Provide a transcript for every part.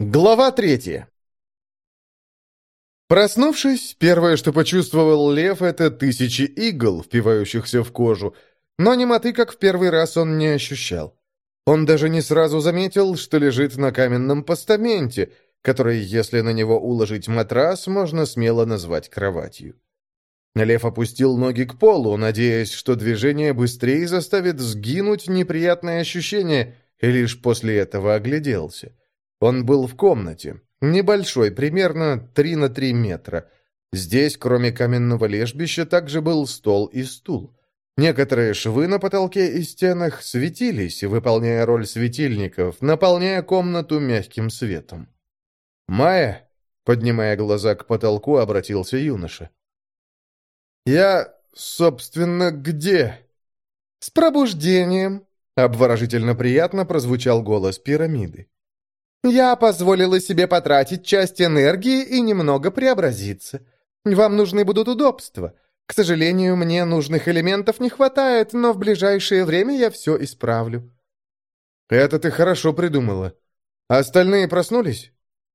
Глава третья. Проснувшись, первое, что почувствовал лев, это тысячи игл, впивающихся в кожу, но немоты, как в первый раз, он не ощущал. Он даже не сразу заметил, что лежит на каменном постаменте, который, если на него уложить матрас, можно смело назвать кроватью. Лев опустил ноги к полу, надеясь, что движение быстрее заставит сгинуть неприятное ощущение, и лишь после этого огляделся. Он был в комнате, небольшой, примерно 3 на 3 метра. Здесь, кроме каменного лежбища, также был стол и стул. Некоторые швы на потолке и стенах светились, выполняя роль светильников, наполняя комнату мягким светом. «Майя», поднимая глаза к потолку, обратился юноша. «Я, собственно, где?» «С пробуждением», — обворожительно приятно прозвучал голос пирамиды. Я позволила себе потратить часть энергии и немного преобразиться. Вам нужны будут удобства. К сожалению, мне нужных элементов не хватает, но в ближайшее время я все исправлю». «Это ты хорошо придумала. Остальные проснулись?»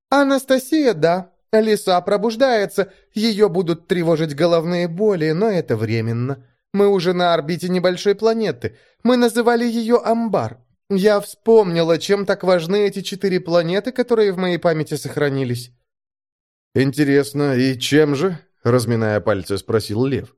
«Анастасия, да. Лиса пробуждается. Ее будут тревожить головные боли, но это временно. Мы уже на орбите небольшой планеты. Мы называли ее Амбар. Я вспомнила, чем так важны эти четыре планеты, которые в моей памяти сохранились. Интересно, и чем же? Разминая пальцы, спросил Лев.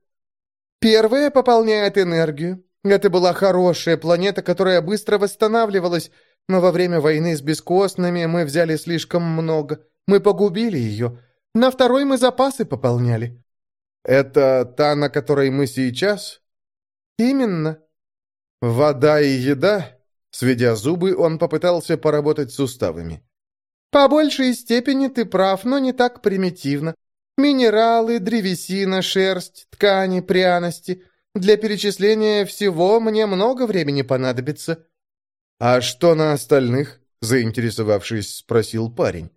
Первая пополняет энергию. Это была хорошая планета, которая быстро восстанавливалась, но во время войны с бескостными мы взяли слишком много. Мы погубили ее. На второй мы запасы пополняли. Это та, на которой мы сейчас? Именно. Вода и еда? Сведя зубы, он попытался поработать суставами. «По большей степени ты прав, но не так примитивно. Минералы, древесина, шерсть, ткани, пряности. Для перечисления всего мне много времени понадобится». «А что на остальных?» — заинтересовавшись, спросил парень.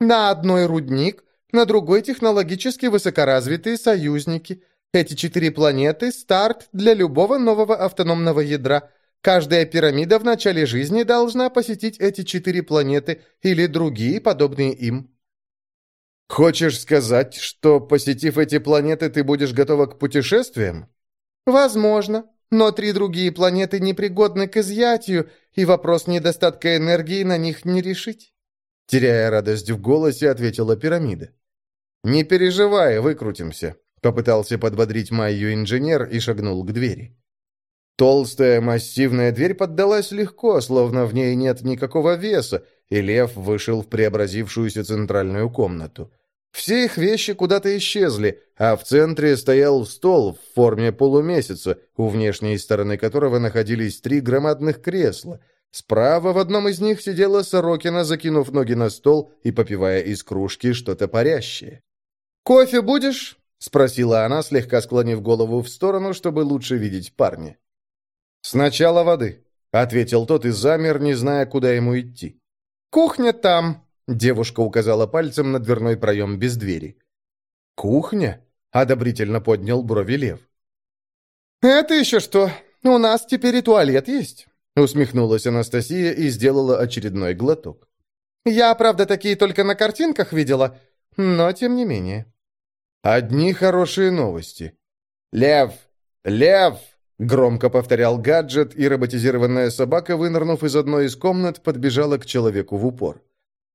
«На одной рудник, на другой технологически высокоразвитые союзники. Эти четыре планеты — старт для любого нового автономного ядра — Каждая пирамида в начале жизни должна посетить эти четыре планеты или другие, подобные им. Хочешь сказать, что, посетив эти планеты, ты будешь готова к путешествиям? Возможно, но три другие планеты непригодны к изъятию, и вопрос недостатка энергии на них не решить. Теряя радость в голосе, ответила пирамида. «Не переживай, выкрутимся», — попытался подбодрить Майю инженер и шагнул к двери. Толстая массивная дверь поддалась легко, словно в ней нет никакого веса, и лев вышел в преобразившуюся центральную комнату. Все их вещи куда-то исчезли, а в центре стоял стол в форме полумесяца, у внешней стороны которого находились три громадных кресла. Справа в одном из них сидела Сорокина, закинув ноги на стол и попивая из кружки что-то парящее. «Кофе будешь?» — спросила она, слегка склонив голову в сторону, чтобы лучше видеть парня. «Сначала воды», — ответил тот и замер, не зная, куда ему идти. «Кухня там», — девушка указала пальцем на дверной проем без двери. «Кухня?» — одобрительно поднял брови лев. «Это еще что? У нас теперь и туалет есть», — усмехнулась Анастасия и сделала очередной глоток. «Я, правда, такие только на картинках видела, но тем не менее». «Одни хорошие новости». «Лев! Лев!» Громко повторял гаджет, и роботизированная собака, вынырнув из одной из комнат, подбежала к человеку в упор.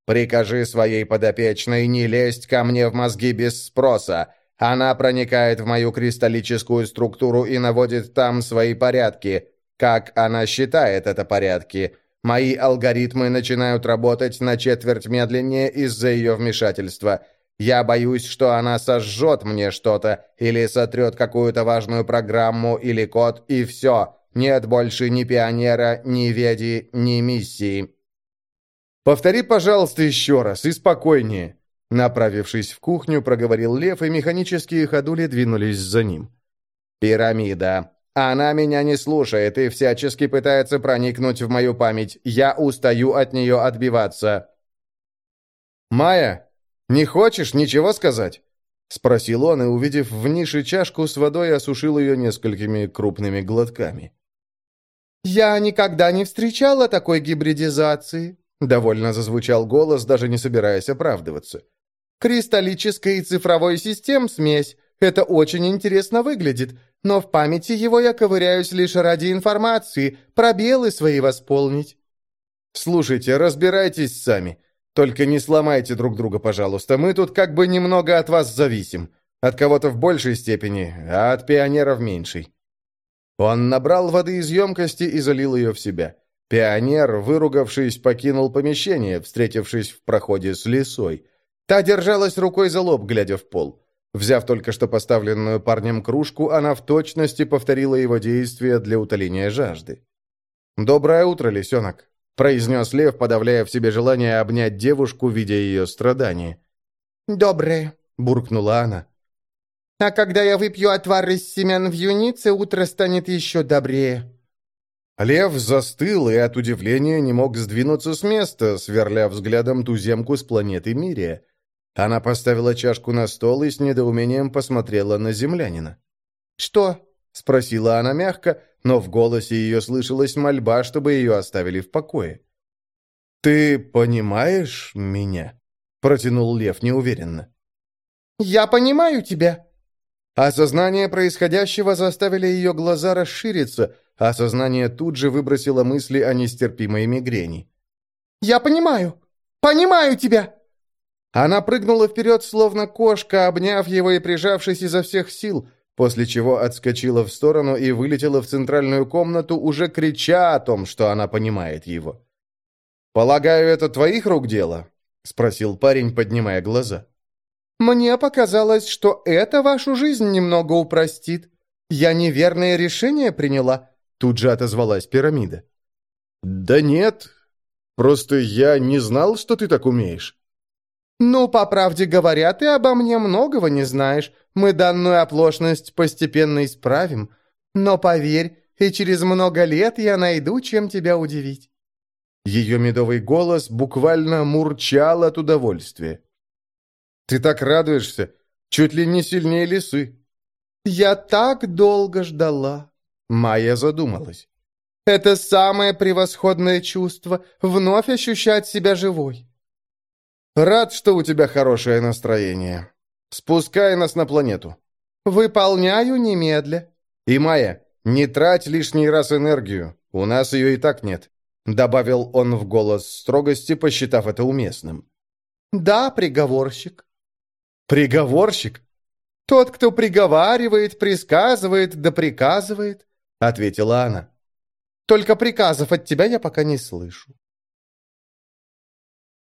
«Прикажи своей подопечной не лезть ко мне в мозги без спроса. Она проникает в мою кристаллическую структуру и наводит там свои порядки. Как она считает это порядки? Мои алгоритмы начинают работать на четверть медленнее из-за ее вмешательства». Я боюсь, что она сожжет мне что-то или сотрет какую-то важную программу или код, и все. Нет больше ни пионера, ни веди, ни миссии. Повтори, пожалуйста, еще раз и спокойнее. Направившись в кухню, проговорил Лев, и механические ходули двинулись за ним. «Пирамида. Она меня не слушает и всячески пытается проникнуть в мою память. Я устаю от нее отбиваться». «Майя, «Не хочешь ничего сказать?» — спросил он, и, увидев в нише чашку с водой, осушил ее несколькими крупными глотками. «Я никогда не встречала такой гибридизации», — довольно зазвучал голос, даже не собираясь оправдываться. «Кристаллической и цифровой систем смесь. Это очень интересно выглядит, но в памяти его я ковыряюсь лишь ради информации, пробелы свои восполнить». «Слушайте, разбирайтесь сами. Только не сломайте друг друга, пожалуйста. Мы тут как бы немного от вас зависим. От кого-то в большей степени, а от пионера в меньшей». Он набрал воды из емкости и залил ее в себя. Пионер, выругавшись, покинул помещение, встретившись в проходе с лисой. Та держалась рукой за лоб, глядя в пол. Взяв только что поставленную парнем кружку, она в точности повторила его действия для утоления жажды. «Доброе утро, лисенок», — произнес Лев, подавляя в себе желание обнять девушку, видя ее страдания. «Доброе», — буркнула она. «А когда я выпью отвар из семян в юнице, утро станет еще добрее». Лев застыл и от удивления не мог сдвинуться с места, сверля взглядом туземку с планеты Мирия. Она поставила чашку на стол и с недоумением посмотрела на землянина. «Что?» — спросила она мягко, но в голосе ее слышалась мольба, чтобы ее оставили в покое. «Ты понимаешь меня?» — протянул Лев неуверенно. «Я понимаю тебя», Осознание происходящего заставили ее глаза расшириться, а сознание тут же выбросило мысли о нестерпимой мигрени. «Я понимаю! Понимаю тебя!» Она прыгнула вперед, словно кошка, обняв его и прижавшись изо всех сил, после чего отскочила в сторону и вылетела в центральную комнату, уже крича о том, что она понимает его. «Полагаю, это твоих рук дело?» — спросил парень, поднимая глаза. «Мне показалось, что это вашу жизнь немного упростит. Я неверное решение приняла», — тут же отозвалась пирамида. «Да нет, просто я не знал, что ты так умеешь». «Ну, по правде говоря, ты обо мне многого не знаешь. Мы данную оплошность постепенно исправим. Но поверь, и через много лет я найду, чем тебя удивить». Ее медовый голос буквально мурчал от удовольствия. Ты так радуешься, чуть ли не сильнее лисы». «Я так долго ждала», — Майя задумалась. «Это самое превосходное чувство — вновь ощущать себя живой». «Рад, что у тебя хорошее настроение. Спускай нас на планету». «Выполняю немедля». «И, Майя, не трать лишний раз энергию, у нас ее и так нет», — добавил он в голос строгости, посчитав это уместным. «Да, приговорщик». «Приговорщик?» «Тот, кто приговаривает, присказывает да приказывает», — ответила она. «Только приказов от тебя я пока не слышу».